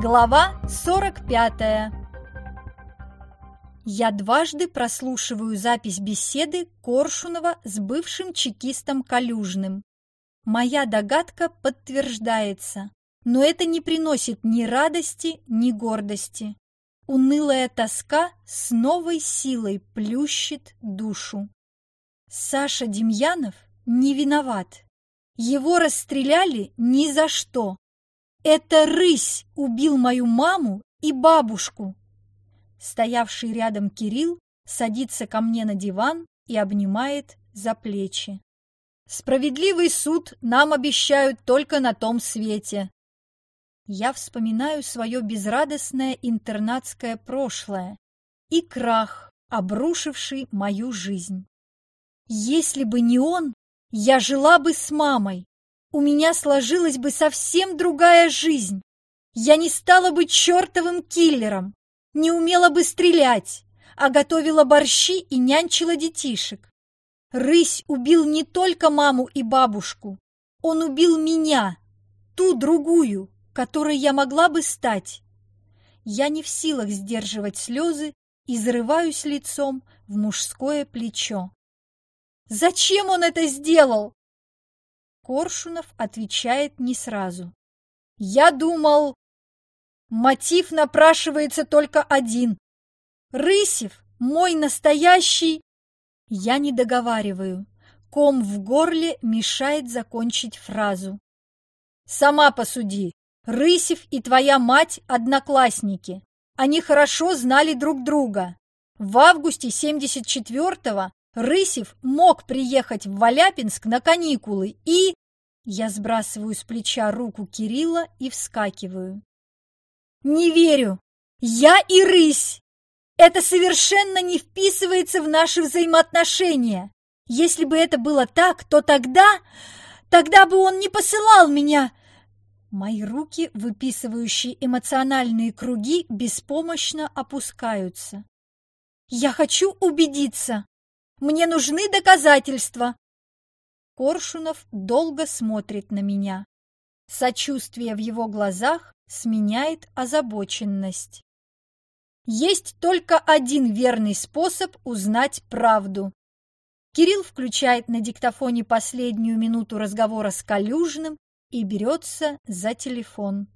Глава 45 Я дважды прослушиваю запись беседы Коршунова с бывшим чекистом Калюжным. Моя догадка подтверждается, но это не приносит ни радости, ни гордости. Унылая тоска с новой силой плющит душу. Саша Демьянов не виноват. Его расстреляли ни за что. Это рысь убил мою маму и бабушку. Стоявший рядом Кирилл садится ко мне на диван и обнимает за плечи. Справедливый суд нам обещают только на том свете. Я вспоминаю свое безрадостное интернатское прошлое и крах, обрушивший мою жизнь. Если бы не он, я жила бы с мамой, у меня сложилась бы совсем другая жизнь. Я не стала бы чертовым киллером, не умела бы стрелять, а готовила борщи и нянчила детишек. Рысь убил не только маму и бабушку, он убил меня, ту другую, которой я могла бы стать. Я не в силах сдерживать слезы и зарываюсь лицом в мужское плечо. Зачем он это сделал? Коршунов отвечает не сразу. «Я думал, мотив напрашивается только один. Рысев – мой настоящий...» Я не договариваю. Ком в горле мешает закончить фразу. «Сама посуди. Рысев и твоя мать – одноклассники. Они хорошо знали друг друга. В августе 74-го Рысев мог приехать в Валяпинск на каникулы и... Я сбрасываю с плеча руку Кирилла и вскакиваю. «Не верю! Я и рысь! Это совершенно не вписывается в наши взаимоотношения! Если бы это было так, то тогда... Тогда бы он не посылал меня!» Мои руки, выписывающие эмоциональные круги, беспомощно опускаются. «Я хочу убедиться! Мне нужны доказательства!» Коршунов долго смотрит на меня. Сочувствие в его глазах сменяет озабоченность. Есть только один верный способ узнать правду. Кирилл включает на диктофоне последнюю минуту разговора с Калюжным и берется за телефон.